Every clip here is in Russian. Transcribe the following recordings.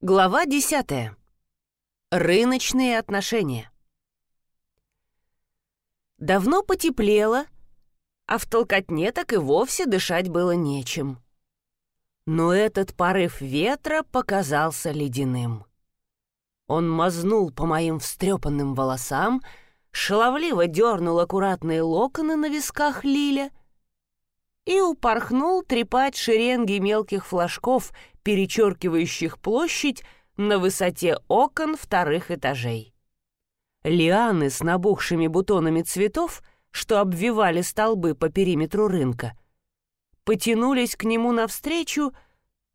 Глава 10. Рыночные отношения. Давно потеплело, а в толкотне так и вовсе дышать было нечем. Но этот порыв ветра показался ледяным. Он мазнул по моим встрепанным волосам, шаловливо дернул аккуратные локоны на висках Лиля и упорхнул трепать шеренги мелких флажков, перечеркивающих площадь на высоте окон вторых этажей. Лианы с набухшими бутонами цветов, что обвивали столбы по периметру рынка, потянулись к нему навстречу,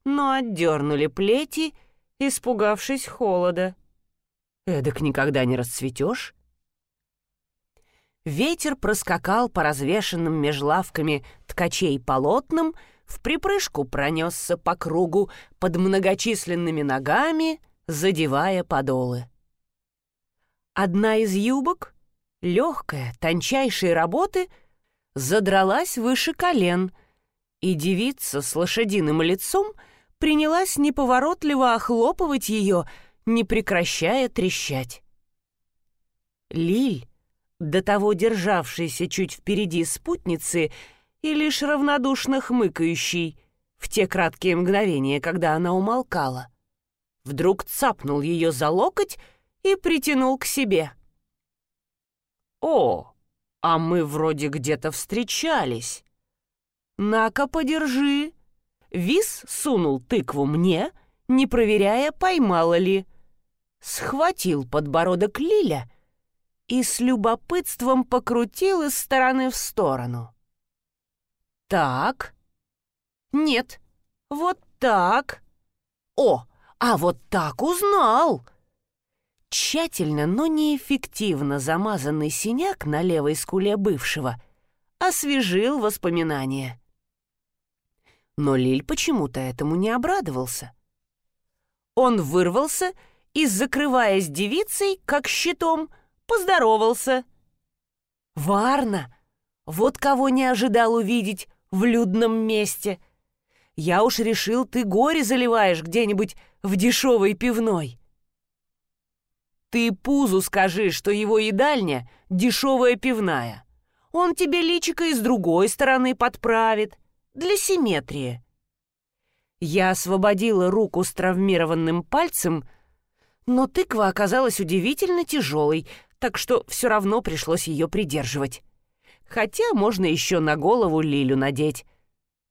но отдернули плети, испугавшись холода. Эдак никогда не расцветешь. Ветер проскакал по развешенным меж лавками ткачей полотнам, в припрыжку пронесся по кругу под многочисленными ногами, задевая подолы. Одна из юбок, легкая, тончайшей работы, задралась выше колен, и девица с лошадиным лицом принялась неповоротливо охлопывать ее, не прекращая трещать. Лиль, до того державшийся чуть впереди спутницы и лишь равнодушно хмыкающий в те краткие мгновения, когда она умолкала, вдруг цапнул ее за локоть и притянул к себе. «О, а мы вроде где-то встречались. На-ка, подержи!» Вис сунул тыкву мне, не проверяя, поймала ли. Схватил подбородок Лиля и с любопытством покрутил из стороны в сторону. «Так. Нет. Вот так. О, а вот так узнал!» Тщательно, но неэффективно замазанный синяк на левой скуле бывшего освежил воспоминания. Но Лиль почему-то этому не обрадовался. Он вырвался и, закрываясь девицей, как щитом, — поздоровался. «Варна! Вот кого не ожидал увидеть в людном месте! Я уж решил, ты горе заливаешь где-нибудь в дешевой пивной!» «Ты Пузу скажи, что его едальня — дешевая пивная. Он тебе личико и с другой стороны подправит, для симметрии». Я освободила руку с травмированным пальцем, но тыква оказалась удивительно тяжелой, так что все равно пришлось ее придерживать. Хотя можно еще на голову лилю надеть.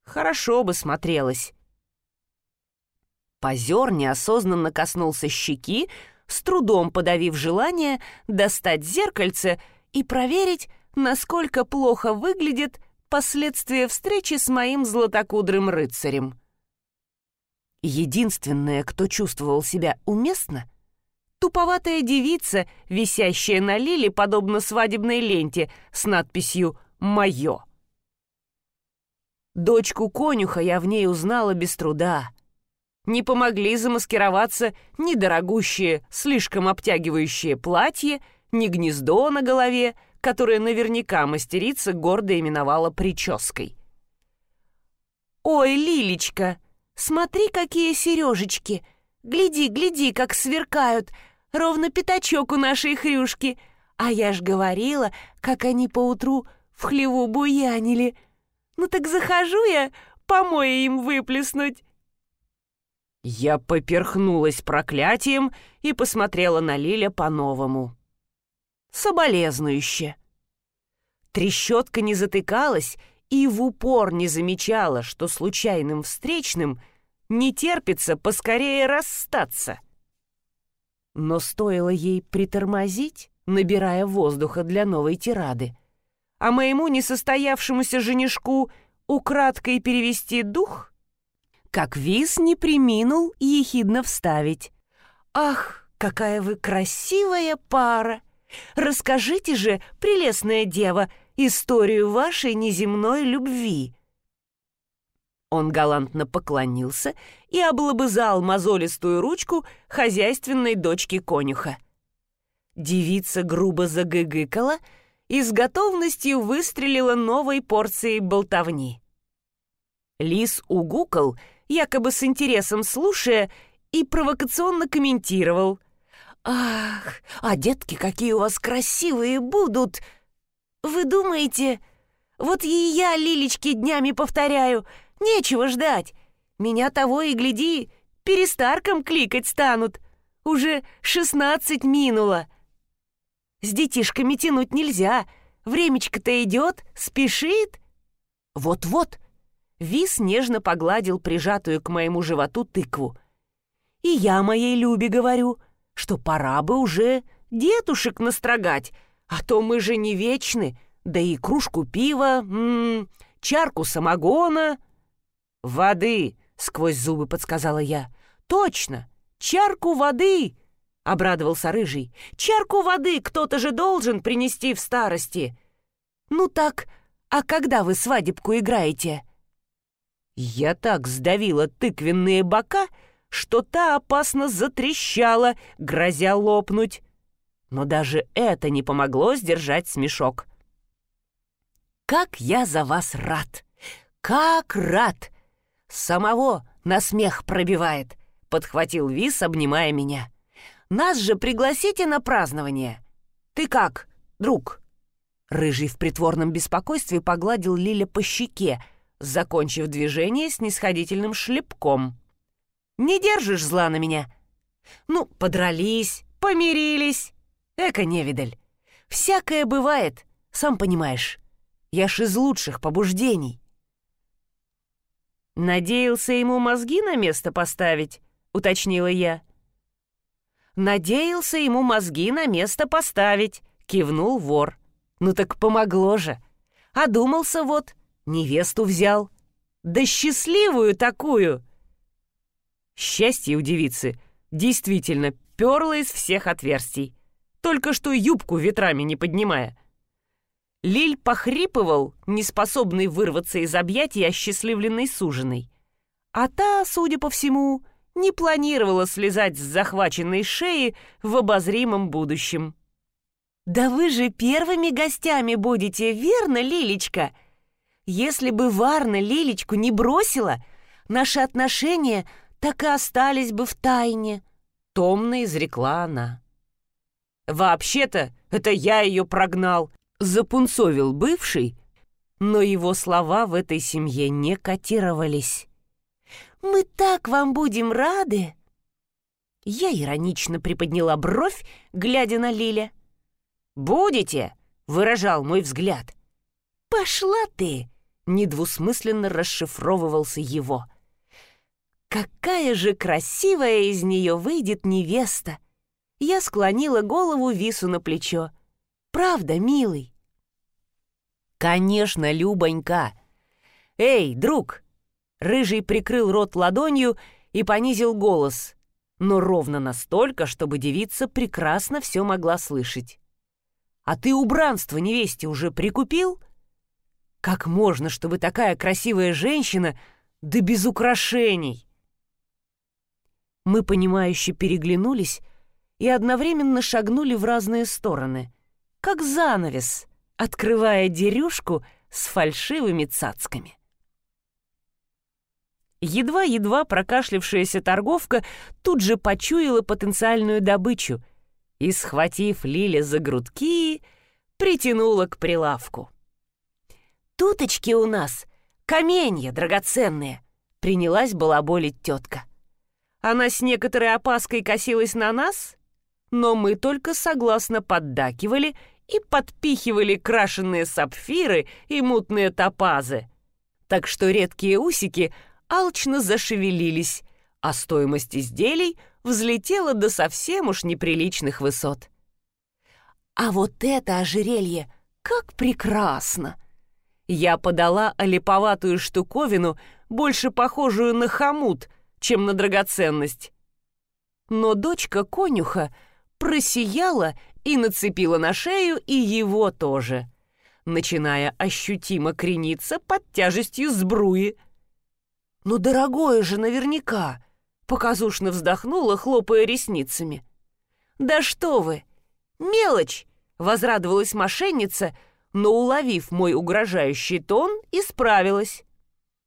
Хорошо бы смотрелось. Позер неосознанно коснулся щеки, с трудом подавив желание достать зеркальце и проверить, насколько плохо выглядит последствия встречи с моим златокудрым рыцарем. Единственное, кто чувствовал себя уместно, туповатая девица, висящая на лиле, подобно свадебной ленте, с надписью «Мое». Дочку конюха я в ней узнала без труда. Не помогли замаскироваться ни дорогущее, слишком обтягивающее платье, ни гнездо на голове, которое наверняка мастерица гордо именовала прической. «Ой, Лилечка, смотри, какие сережечки! Гляди, гляди, как сверкают! Ровно пятачок у нашей хрюшки. А я ж говорила, как они поутру в хлеву буянили. Ну так захожу я, помои им выплеснуть». Я поперхнулась проклятием и посмотрела на Лиля по-новому. Соболезнующе. Трещотка не затыкалась и в упор не замечала, что случайным встречным не терпится поскорее расстаться. Но стоило ей притормозить, набирая воздуха для новой тирады, а моему несостоявшемуся женишку украдкой перевести дух, как Виз не приминул ехидно вставить. «Ах, какая вы красивая пара! Расскажите же, прелестная дева, историю вашей неземной любви!» Он галантно поклонился и облобызал мозолистую ручку хозяйственной дочки конюха. Девица грубо загыгыкала и с готовностью выстрелила новой порцией болтовни. Лис угукал, якобы с интересом слушая, и провокационно комментировал. «Ах, а детки какие у вас красивые будут! Вы думаете, вот и я Лилечке днями повторяю, нечего ждать. Меня того и гляди, перестарком кликать станут. Уже шестнадцать минуло. С детишками тянуть нельзя, времечко-то идет, спешит. Вот-вот. Вис нежно погладил прижатую к моему животу тыкву. И я моей Любе говорю, что пора бы уже детушек настрогать, а то мы же не вечны, да и кружку пива, м -м, чарку самогона. «Воды!» — сквозь зубы подсказала я. «Точно! Чарку воды!» — обрадовался Рыжий. «Чарку воды кто-то же должен принести в старости!» «Ну так, а когда вы свадебку играете?» Я так сдавила тыквенные бока, что та опасно затрещала, грозя лопнуть. Но даже это не помогло сдержать смешок. «Как я за вас рад! Как рад! Самого на смех пробивает!» — подхватил Вис, обнимая меня. «Нас же пригласите на празднование! Ты как, друг?» Рыжий в притворном беспокойстве погладил Лиля по щеке, закончив движение с нисходительным шлепком. «Не держишь зла на меня?» «Ну, подрались, помирились. Эка невидаль. Всякое бывает, сам понимаешь. Я ж из лучших побуждений». «Надеялся ему мозги на место поставить?» — уточнила я. «Надеялся ему мозги на место поставить», — кивнул вор. «Ну так помогло же. Одумался вот, Невесту взял. Да счастливую такую! Счастье у девицы действительно перло из всех отверстий, только что юбку ветрами не поднимая. Лиль похрипывал, неспособный вырваться из объятий осчастливленной суженой. А та, судя по всему, не планировала слезать с захваченной шеи в обозримом будущем. «Да вы же первыми гостями будете, верно, Лилечка?» Если бы Варна Лилечку не бросила, наши отношения так и остались бы в тайне», — томно изрекла она. «Вообще-то это я ее прогнал», — запунцовил бывший, но его слова в этой семье не котировались. «Мы так вам будем рады!» Я иронично приподняла бровь, глядя на Лиля. «Будете?» — выражал мой взгляд. «Пошла ты!» недвусмысленно расшифровывался его. «Какая же красивая из нее выйдет невеста!» Я склонила голову Вису на плечо. «Правда, милый?» «Конечно, Любонька!» «Эй, друг!» Рыжий прикрыл рот ладонью и понизил голос, но ровно настолько, чтобы девица прекрасно все могла слышать. «А ты убранство невесте уже прикупил?» Как можно, чтобы такая красивая женщина, да без украшений? Мы, понимающе переглянулись и одновременно шагнули в разные стороны, как занавес, открывая дерюшку с фальшивыми цацками. Едва-едва прокашлявшаяся торговка тут же почуяла потенциальную добычу и, схватив Лиля за грудки, притянула к прилавку. «Туточки у нас, каменья драгоценные», — принялась балаболить тетка. Она с некоторой опаской косилась на нас, но мы только согласно поддакивали и подпихивали крашеные сапфиры и мутные топазы. Так что редкие усики алчно зашевелились, а стоимость изделий взлетела до совсем уж неприличных высот. «А вот это ожерелье, как прекрасно!» Я подала олиповатую штуковину, больше похожую на хомут, чем на драгоценность. Но дочка конюха просияла и нацепила на шею и его тоже, начиная ощутимо крениться под тяжестью сбруи. «Ну, дорогое же наверняка!» — показушно вздохнула, хлопая ресницами. «Да что вы! Мелочь!» — возрадовалась мошенница — но, уловив мой угрожающий тон, исправилась.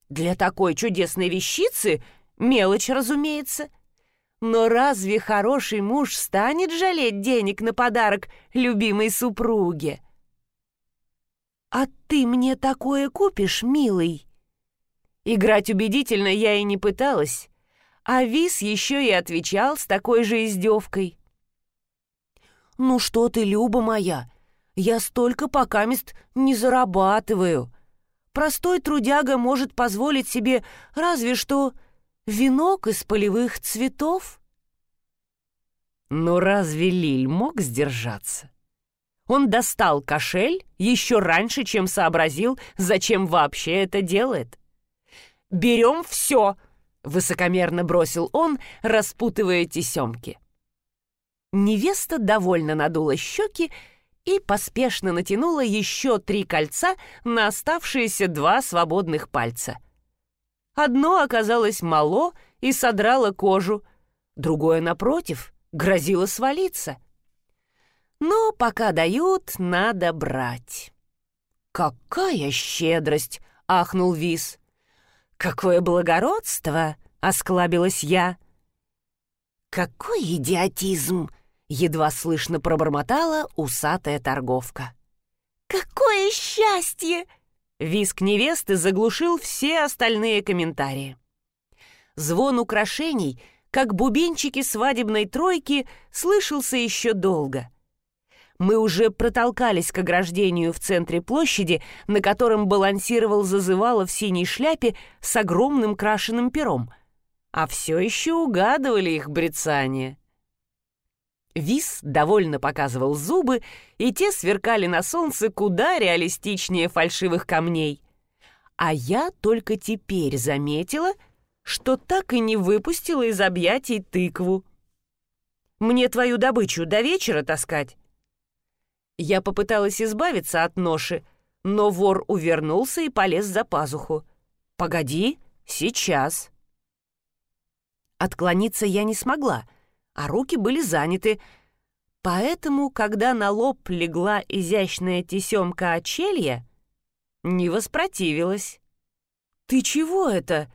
Для такой чудесной вещицы мелочь, разумеется. Но разве хороший муж станет жалеть денег на подарок любимой супруге? «А ты мне такое купишь, милый?» Играть убедительно я и не пыталась, а Вис еще и отвечал с такой же издевкой. «Ну что ты, Люба моя, я столько покамест не зарабатываю. Простой трудяга может позволить себе разве что венок из полевых цветов». Но разве Лиль мог сдержаться? Он достал кошель еще раньше, чем сообразил, зачем вообще это делает. «Берем все!» — высокомерно бросил он, распутывая тесемки. Невеста довольно надула щеки и поспешно натянула еще три кольца на оставшиеся два свободных пальца. Одно оказалось мало и содрало кожу, другое, напротив, грозило свалиться. Но пока дают, надо брать. «Какая щедрость!» — ахнул Вис. «Какое благородство!» — осклабилась я. «Какой идиотизм!» — едва слышно пробормотала усатая торговка. «Какое счастье!» Виск невесты заглушил все остальные комментарии. Звон украшений, как бубенчики свадебной тройки, слышался еще долго — мы уже протолкались к ограждению в центре площади, на котором балансировал зазывало в синей шляпе с огромным крашеным пером, а все еще угадывали их брецание. Вис довольно показывал зубы, и те сверкали на солнце куда реалистичнее фальшивых камней. А я только теперь заметила, что так и не выпустила из объятий тыкву. «Мне твою добычу до вечера таскать?» Я попыталась избавиться от ноши, но вор увернулся и полез за пазуху. «Погоди, сейчас». Отклониться я не смогла, а руки были заняты, поэтому, когда на лоб легла изящная тесемка очелья, не воспротивилась. «Ты чего это?»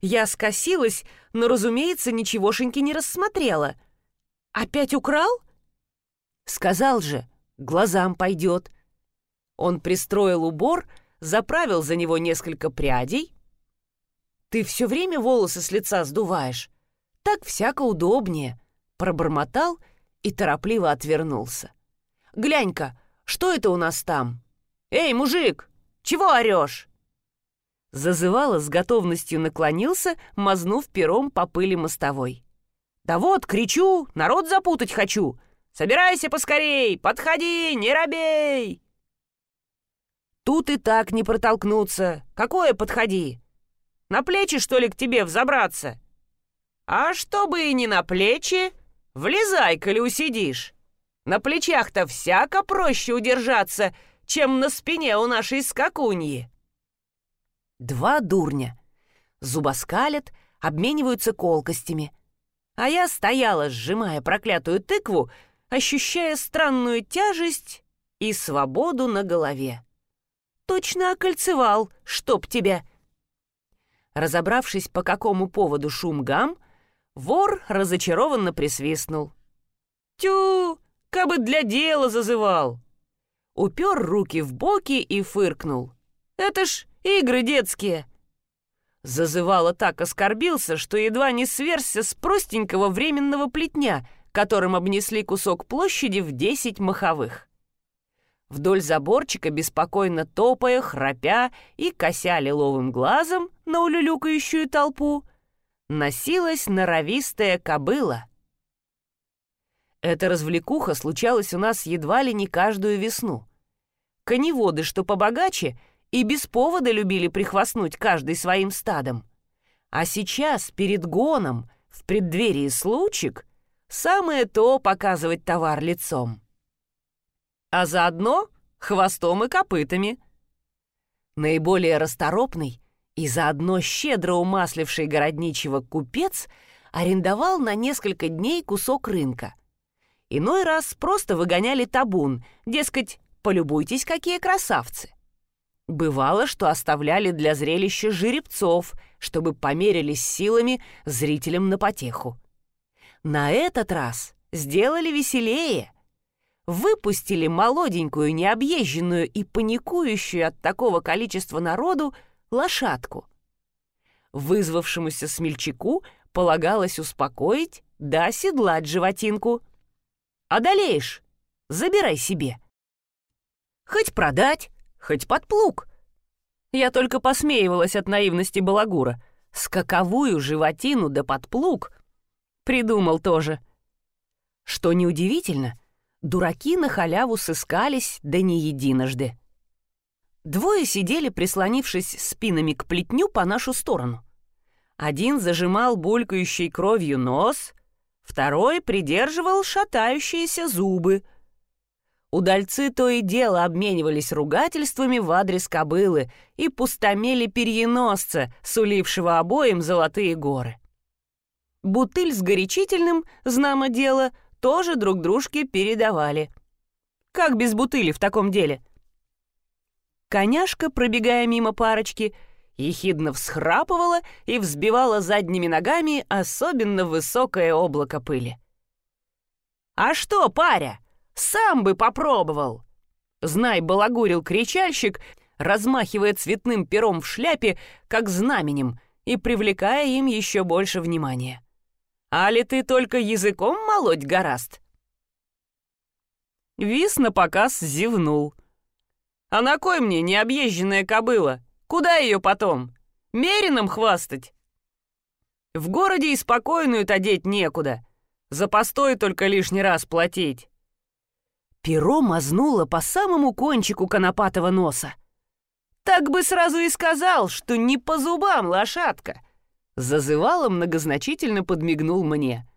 Я скосилась, но, разумеется, ничегошеньки не рассмотрела. «Опять украл?» «Сказал же, глазам пойдет. Он пристроил убор, заправил за него несколько прядей. «Ты все время волосы с лица сдуваешь. Так всяко удобнее», — пробормотал и торопливо отвернулся. «Глянь-ка, что это у нас там? Эй, мужик, чего орешь?» Зазывало с готовностью наклонился, мазнув пером по пыли мостовой. «Да вот, кричу, народ запутать хочу!» Собирайся поскорей! Подходи, не робей!» Тут и так не протолкнуться. Какое подходи? На плечи, что ли, к тебе взобраться? А чтобы и не на плечи, влезай, коли усидишь. На плечах-то всяко проще удержаться, чем на спине у нашей скакуньи. Два дурня. Зубоскалят, обмениваются колкостями. А я стояла, сжимая проклятую тыкву, ощущая странную тяжесть и свободу на голове. Точно окольцевал, чтоб тебя. Разобравшись, по какому поводу шум гам, вор разочарованно присвистнул. «Тю, кабы для дела зазывал!» Упер руки в боки и фыркнул. «Это ж игры детские!» Зазывало так оскорбился, что едва не сверся с простенького временного плетня — которым обнесли кусок площади в десять маховых. Вдоль заборчика, беспокойно топая, храпя и кося лиловым глазом на улюлюкающую толпу, носилась норовистая кобыла. Эта развлекуха случалась у нас едва ли не каждую весну. Коневоды, что побогаче, и без повода любили прихвастнуть каждый своим стадом. А сейчас, перед гоном, в преддверии случек, Самое то показывать товар лицом. А заодно хвостом и копытами. Наиболее расторопный и заодно щедро умасливший городничего купец арендовал на несколько дней кусок рынка. Иной раз просто выгоняли табун, дескать, полюбуйтесь, какие красавцы. Бывало, что оставляли для зрелища жеребцов, чтобы померились силами зрителям на потеху. На этот раз сделали веселее. Выпустили молоденькую, необъезженную и паникующую от такого количества народу лошадку. Вызвавшемуся смельчаку полагалось успокоить да оседлать животинку. Одолеешь, забирай себе. Хоть продать, хоть под плуг. Я только посмеивалась от наивности балагура. Скаковую животину да под плуг придумал тоже. Что неудивительно, дураки на халяву сыскались да не единожды. Двое сидели, прислонившись спинами к плетню по нашу сторону. Один зажимал булькающей кровью нос, второй придерживал шатающиеся зубы. Удальцы то и дело обменивались ругательствами в адрес кобылы и пустомели перьеносца, сулившего обоим золотые горы. Бутыль с горячительным, знамо дело, тоже друг дружке передавали. Как без бутыли в таком деле? Коняшка, пробегая мимо парочки, ехидно всхрапывала и взбивала задними ногами особенно высокое облако пыли. «А что, паря, сам бы попробовал!» Знай, балагурил кричальщик, размахивая цветным пером в шляпе, как знаменем, и привлекая им еще больше внимания. «Али ты только языком молоть гораст?» Вис на показ зевнул. «А на кой мне необъезженная кобыла?» Куда ее потом? Мерином хвастать? В городе и спокойную-то одеть некуда. За постой только лишний раз платить. Перо мазнуло по самому кончику конопатого носа. Так бы сразу и сказал, что не по зубам лошадка. Зазывало многозначительно подмигнул мне.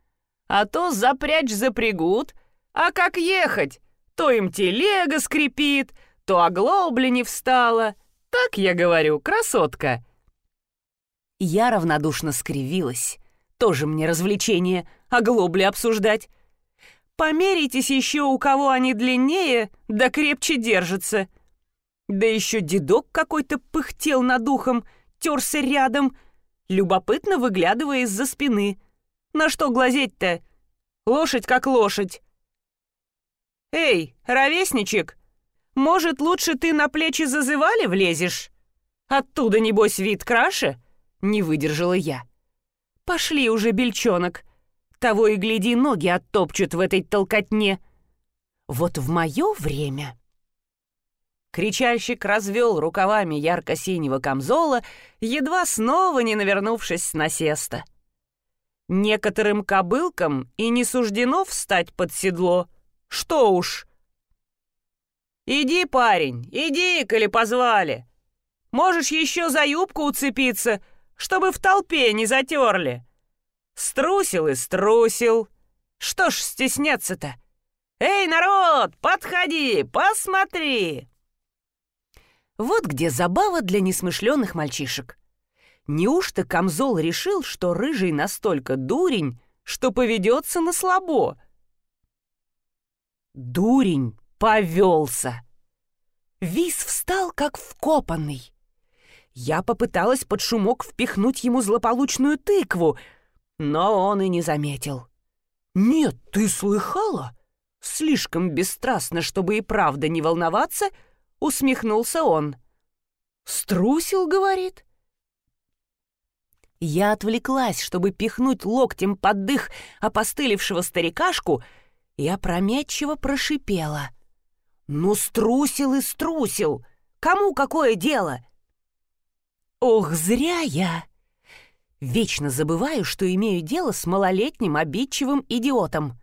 А то запрячь запрягут, а как ехать? То им телега скрипит, то оглобля не встала, так я говорю, красотка!» Я равнодушно скривилась. Тоже мне развлечение, оглобли обсуждать. Померитесь еще, у кого они длиннее, да крепче держатся. Да еще дедок какой-то пыхтел над ухом, терся рядом, любопытно выглядывая из-за спины. На что глазеть-то? Лошадь как лошадь. «Эй, ровесничек, может, лучше ты на плечи зазывали влезешь? Оттуда, небось, вид краше?» Не выдержала я. «Пошли уже, бельчонок. Того и гляди, ноги оттопчут в этой толкотне. Вот в мое время...» Кричальщик развел рукавами ярко-синего камзола, едва снова не навернувшись с насеста. Некоторым кобылкам и не суждено встать под седло. Что уж, «Иди, парень, иди, коли позвали. Можешь еще за юбку уцепиться, чтобы в толпе не затерли. Струсил и струсил. Что ж стесняться-то? Эй, народ, подходи, посмотри!» Вот где забава для несмышленных мальчишек. Неужто Камзол решил, что Рыжий настолько дурень, что поведется на слабо? Дурень повелся. Вис встал, как вкопанный. Я попыталась под шумок впихнуть ему злополучную тыкву, но он и не заметил. «Нет, ты слыхала?» Слишком бесстрастно, чтобы и правда не волноваться, усмехнулся он. «Струсил, — говорит?» Я отвлеклась, чтобы пихнуть локтем под дых опостылевшего старикашку, и опрометчиво прошипела — ну, струсил и струсил. Кому какое дело? Ох, зря я. Вечно забываю, что имею дело с малолетним обидчивым идиотом.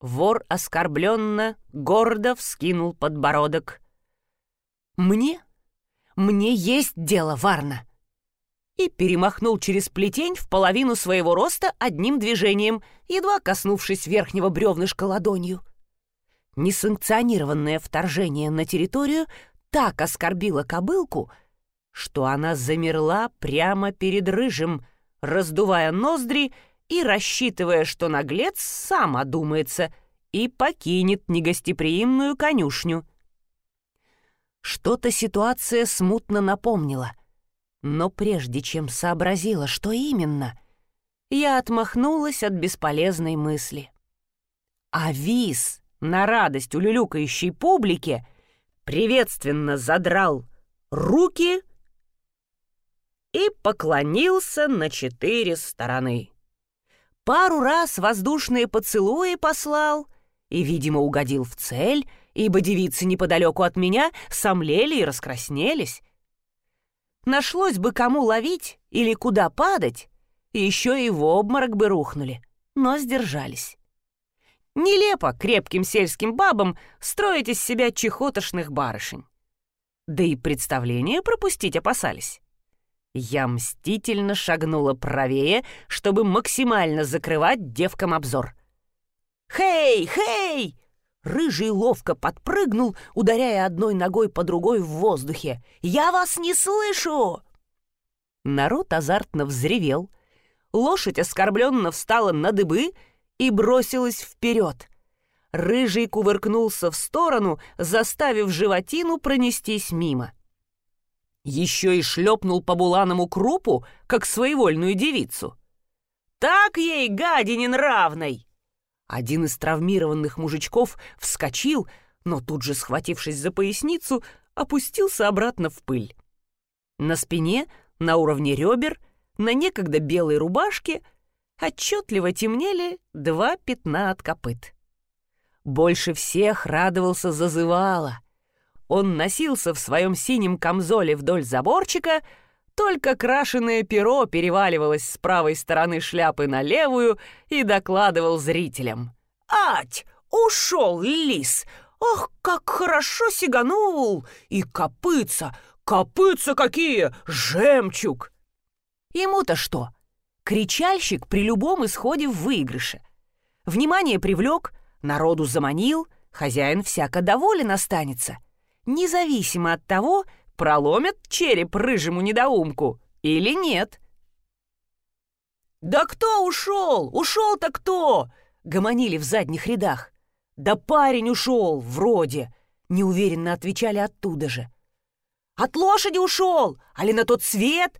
Вор оскорбленно, гордо вскинул подбородок. «Мне? Мне есть дело, Варна!» И перемахнул через плетень в половину своего роста одним движением, едва коснувшись верхнего бревнышка ладонью. Несанкционированное вторжение на территорию так оскорбило кобылку, что она замерла прямо перед рыжим, раздувая ноздри и рассчитывая, что наглец сам одумается и покинет негостеприимную конюшню. Что-то ситуация смутно напомнила, но прежде чем сообразила, что именно, я отмахнулась от бесполезной мысли. А виз на радость улюлюкающей публике приветственно задрал руки и поклонился на четыре стороны. Пару раз воздушные поцелуи послал и, видимо, угодил в цель, ибо девицы неподалеку от меня сомлели и раскраснелись. Нашлось бы кому ловить или куда падать, еще и в обморок бы рухнули, но сдержались. Нелепо крепким сельским бабам строить из себя чехотошных барышень. Да и представление пропустить опасались. Я мстительно шагнула правее, чтобы максимально закрывать девкам обзор. «Хей, хей!» Рыжий ловко подпрыгнул, ударяя одной ногой по другой в воздухе. «Я вас не слышу!» Народ азартно взревел. Лошадь оскорбленно встала на дыбы и бросилась вперед. Рыжий кувыркнулся в сторону, заставив животину пронестись мимо. Еще и шлепнул по буланому крупу, как своевольную девицу. «Так ей, гадинин равной!» Один из травмированных мужичков вскочил, но тут же, схватившись за поясницу, опустился обратно в пыль. На спине, на уровне ребер, на некогда белой рубашке отчетливо темнели два пятна от копыт. Больше всех радовался зазывало. Он носился в своем синем камзоле вдоль заборчика, только крашеное перо переваливалось с правой стороны шляпы на левую и докладывал зрителям. «Ать! Ушел лис! Ох, как хорошо сиганул! И копытца! Копытца какие! Жемчуг!» Ему-то что? Кричальщик при любом исходе в выигрыше. Внимание привлек, народу заманил, хозяин всяко доволен останется. Независимо от того, проломят череп рыжему недоумку или нет. «Да кто ушел? Ушел-то кто?» — гомонили в задних рядах. «Да парень ушел, вроде», — неуверенно отвечали оттуда же. «От лошади ушел, али на тот свет?»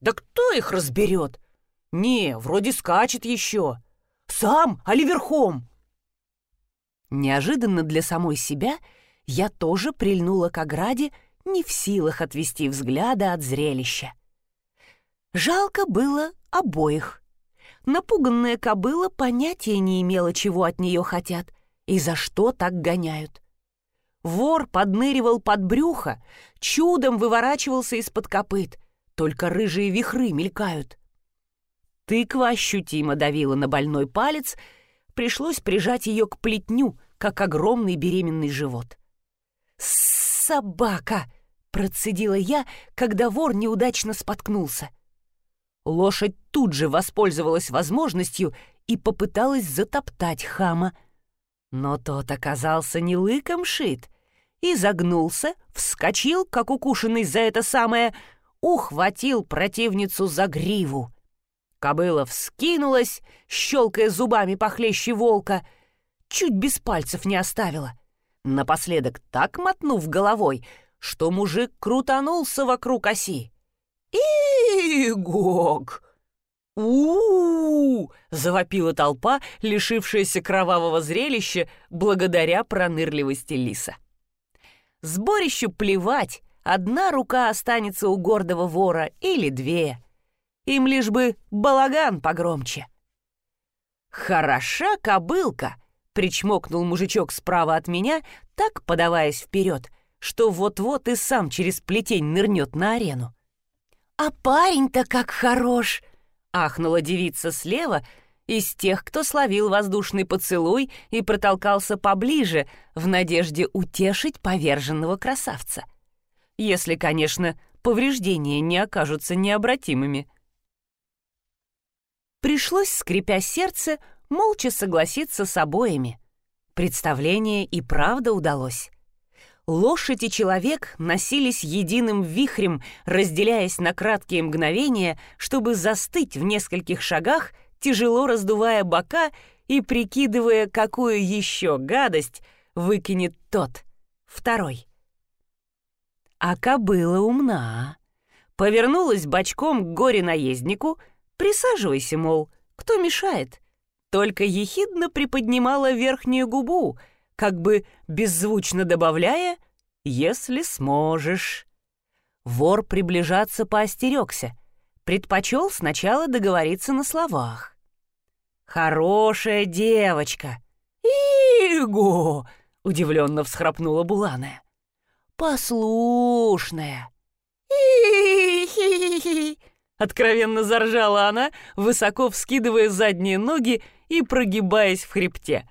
«Да кто их разберет?» «Не, вроде скачет еще». «Сам, али верхом?» Неожиданно для самой себя я тоже прильнула к ограде не в силах отвести взгляда от зрелища. Жалко было обоих. Напуганная кобыла понятия не имела, чего от нее хотят и за что так гоняют. Вор подныривал под брюхо, чудом выворачивался из-под копыт, только рыжие вихры мелькают. Тыква ощутимо давила на больной палец, пришлось прижать ее к плетню, как огромный беременный живот. «Собака!» — процедила я, когда вор неудачно споткнулся. Лошадь тут же воспользовалась возможностью и попыталась затоптать хама. Но тот оказался не лыком шит и загнулся, вскочил, как укушенный за это самое, ухватил противницу за гриву. Кобыла вскинулась, щелкая зубами похлеще волка, чуть без пальцев не оставила — напоследок так мотнув головой, что мужик крутанулся вокруг оси. «Игог!» у, -у, -у завопила толпа, лишившаяся кровавого зрелища благодаря пронырливости лиса. Сборищу плевать, одна рука останется у гордого вора или две. Им лишь бы балаган погромче. «Хороша кобылка!» Причмокнул мужичок справа от меня, так подаваясь вперед, что вот-вот и сам через плетень нырнет на арену. «А парень-то как хорош!» — ахнула девица слева из тех, кто словил воздушный поцелуй и протолкался поближе в надежде утешить поверженного красавца. Если, конечно, повреждения не окажутся необратимыми. Пришлось, скрипя сердце, молча согласиться с обоими. Представление и правда удалось. Лошадь и человек носились единым вихрем, разделяясь на краткие мгновения, чтобы застыть в нескольких шагах, тяжело раздувая бока и прикидывая, какую еще гадость выкинет тот, второй. А кобыла умна. Повернулась бочком к горе-наезднику, присаживайся, мол, кто мешает, только ехидно приподнимала верхнюю губу, как бы беззвучно добавляя «если сможешь». Вор приближаться поостерегся, предпочел сначала договориться на словах. «Хорошая девочка!» «Иго!» — удивленно всхрапнула Буланая. «Послушная!» «И-хи-хи-хи!» Откровенно заржала она, высоко вскидывая задние ноги и прогибаясь в хребте.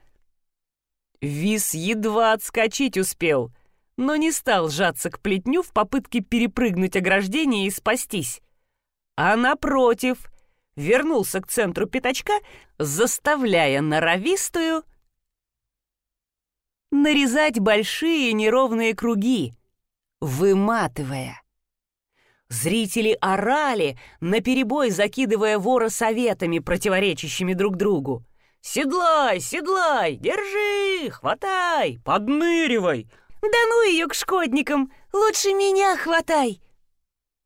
Вис едва отскочить успел, но не стал сжаться к плетню в попытке перепрыгнуть ограждение и спастись. А напротив, вернулся к центру пятачка, заставляя норовистую нарезать большие неровные круги, выматывая. Зрители орали, наперебой закидывая вора советами, противоречащими друг другу. «Седлай, седлай, держи, хватай, подныривай!» «Да ну ее к шкодникам! Лучше меня хватай!»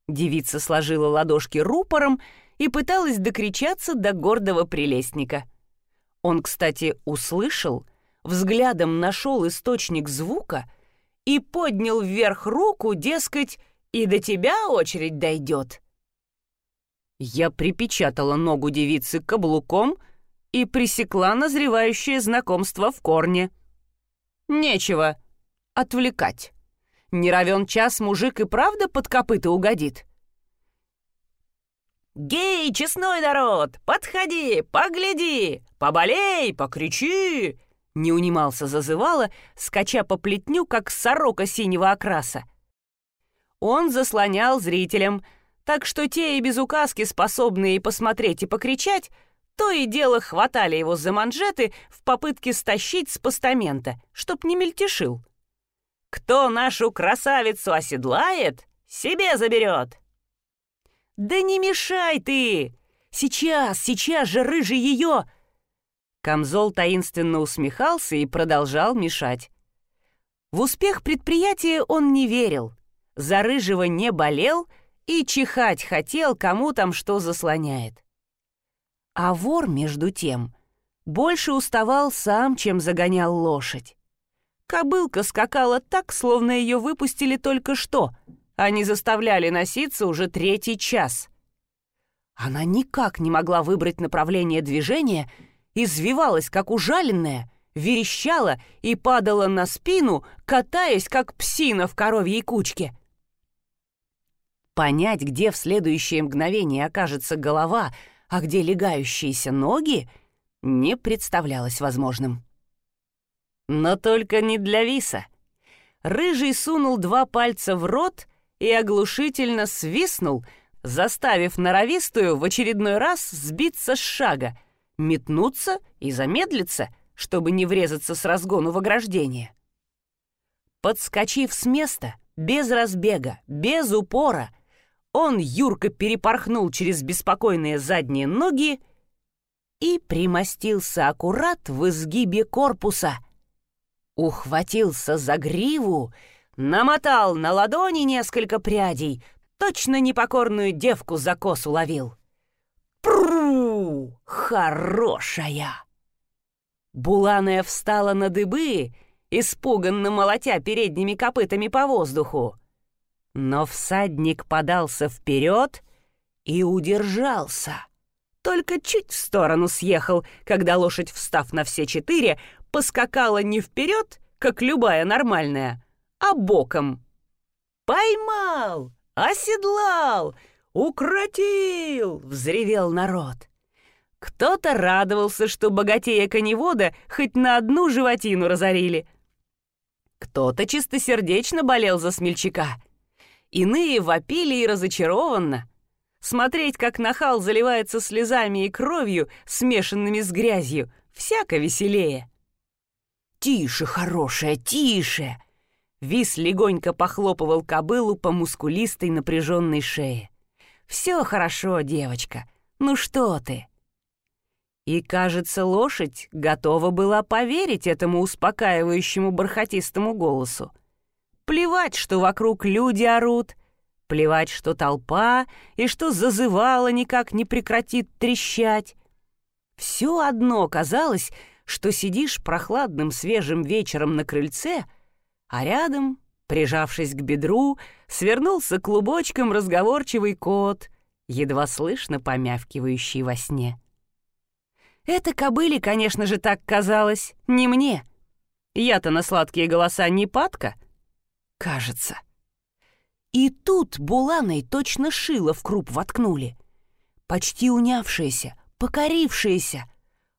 Девица сложила ладошки рупором и пыталась докричаться до гордого прелестника. Он, кстати, услышал, взглядом нашел источник звука и поднял вверх руку, дескать, и до тебя очередь дойдет. Я припечатала ногу девицы каблуком и пресекла назревающее знакомство в корне. Нечего отвлекать. Не равен час мужик и правда под копыта угодит. «Гей, честной народ, подходи, погляди, поболей, покричи!» Не унимался зазывало, скача по плетню, как сорока синего окраса он заслонял зрителям, так что те и без указки, способные посмотреть и покричать, то и дело хватали его за манжеты в попытке стащить с постамента, чтоб не мельтешил. «Кто нашу красавицу оседлает, себе заберет!» «Да не мешай ты! Сейчас, сейчас же рыжий ее!» Камзол таинственно усмехался и продолжал мешать. В успех предприятия он не верил — за рыжего не болел и чихать хотел, кому там что заслоняет. А вор, между тем, больше уставал сам, чем загонял лошадь. Кобылка скакала так, словно ее выпустили только что, а не заставляли носиться уже третий час. Она никак не могла выбрать направление движения, извивалась, как ужаленная, верещала и падала на спину, катаясь, как псина в коровьей кучке — Понять, где в следующее мгновение окажется голова, а где легающиеся ноги, не представлялось возможным. Но только не для Виса. Рыжий сунул два пальца в рот и оглушительно свистнул, заставив норовистую в очередной раз сбиться с шага, метнуться и замедлиться, чтобы не врезаться с разгону в ограждение. Подскочив с места, без разбега, без упора, он юрко перепорхнул через беспокойные задние ноги и примостился аккурат в изгибе корпуса. Ухватился за гриву, намотал на ладони несколько прядей, точно непокорную девку за косу ловил. Пру! Хорошая! Буланая встала на дыбы, испуганно молотя передними копытами по воздуху. Но всадник подался вперед и удержался. Только чуть в сторону съехал, когда лошадь, встав на все четыре, поскакала не вперед, как любая нормальная, а боком. «Поймал! Оседлал! Укротил!» — взревел народ. Кто-то радовался, что богатея коневода хоть на одну животину разорили. Кто-то чистосердечно болел за смельчака — Иные вопили и разочарованно. Смотреть, как нахал заливается слезами и кровью, смешанными с грязью, всяко веселее. «Тише, хорошая, тише!» Вис легонько похлопывал кобылу по мускулистой напряженной шее. «Все хорошо, девочка. Ну что ты?» И, кажется, лошадь готова была поверить этому успокаивающему бархатистому голосу. Плевать, что вокруг люди орут, плевать, что толпа и что зазывала никак не прекратит трещать. Все одно казалось, что сидишь прохладным свежим вечером на крыльце, а рядом, прижавшись к бедру, свернулся клубочком разговорчивый кот, едва слышно помявкивающий во сне. Это кобыле, конечно же, так казалось, не мне. Я-то на сладкие голоса не падка. Кажется. И тут буланой точно шило в круп воткнули. Почти унявшаяся, покорившаяся.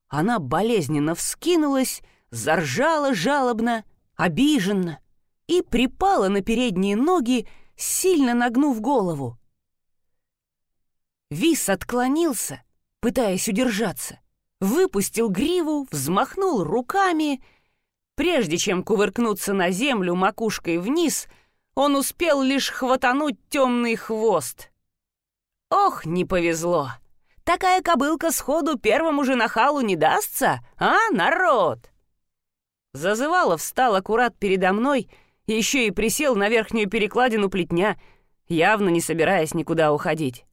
Она болезненно вскинулась, заржала жалобно, обиженно и припала на передние ноги, сильно нагнув голову. Вис отклонился, пытаясь удержаться, выпустил гриву, взмахнул руками. Прежде чем кувыркнуться на землю макушкой вниз, он успел лишь хватануть темный хвост. Ох, не повезло! Такая кобылка сходу первому же нахалу не дастся, а, народ?» Зазывало встал аккурат передо мной, еще и присел на верхнюю перекладину плетня, явно не собираясь никуда уходить.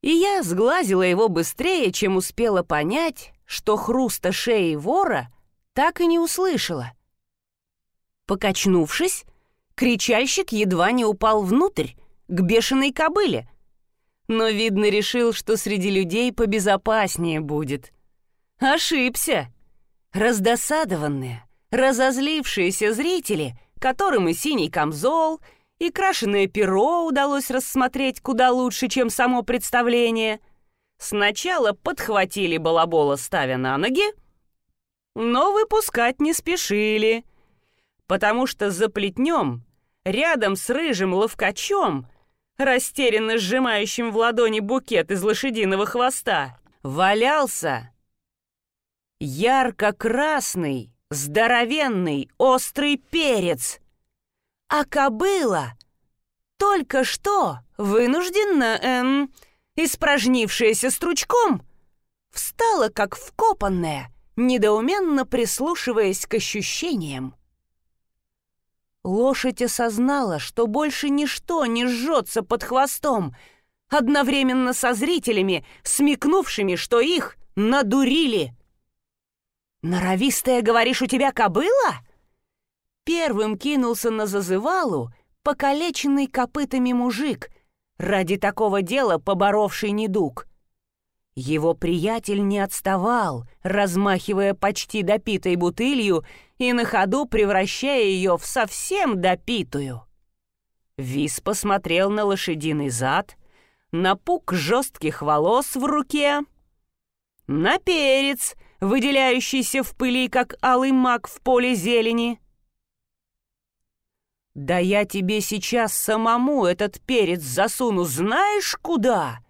И я сглазила его быстрее, чем успела понять, что хруста шеи вора так и не услышала. Покачнувшись, кричальщик едва не упал внутрь, к бешеной кобыле — но, видно, решил, что среди людей побезопаснее будет. Ошибся. Раздосадованные, разозлившиеся зрители, которым и синий камзол, и крашеное перо удалось рассмотреть куда лучше, чем само представление, сначала подхватили балабола, ставя на ноги, но выпускать не спешили, потому что за плетнем, рядом с рыжим ловкачом, растерянно сжимающим в ладони букет из лошадиного хвоста, валялся ярко-красный, здоровенный, острый перец. А кобыла только что, вынужденно, эм, испражнившаяся стручком, встала как вкопанная, недоуменно прислушиваясь к ощущениям. Лошадь осознала, что больше ничто не жжется под хвостом, одновременно со зрителями, смекнувшими, что их надурили. «Норовистая, говоришь, у тебя кобыла?» Первым кинулся на зазывалу покалеченный копытами мужик, ради такого дела поборовший недуг. Его приятель не отставал, размахивая почти допитой бутылью и на ходу превращая ее в совсем допитую. Вис посмотрел на лошадиный зад, на пук жестких волос в руке, на перец, выделяющийся в пыли, как алый мак в поле зелени. «Да я тебе сейчас самому этот перец засуну знаешь куда?» —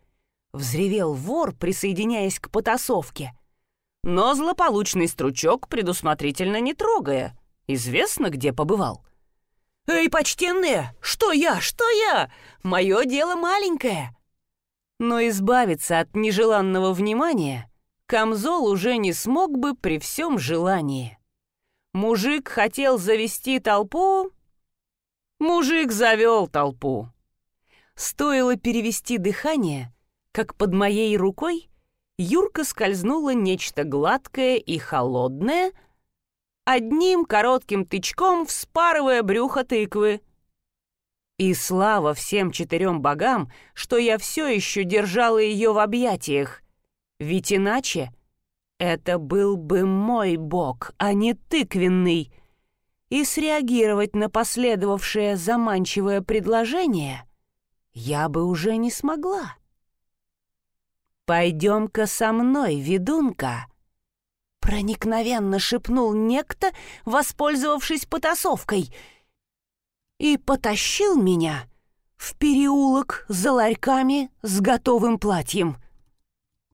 взревел вор, присоединяясь к потасовке но злополучный стручок предусмотрительно не трогая. Известно, где побывал. «Эй, почтенные, что я, что я? Мое дело маленькое!» Но избавиться от нежеланного внимания Камзол уже не смог бы при всем желании. Мужик хотел завести толпу, мужик завел толпу. Стоило перевести дыхание, как под моей рукой Юрка скользнуло нечто гладкое и холодное, одним коротким тычком вспарывая брюхо тыквы. И слава всем четырем богам, что я все еще держала ее в объятиях, ведь иначе это был бы мой бог, а не тыквенный, и среагировать на последовавшее заманчивое предложение я бы уже не смогла. «Пойдем-ка со мной, ведунка!» Проникновенно шепнул некто, воспользовавшись потасовкой, и потащил меня в переулок за ларьками с готовым платьем —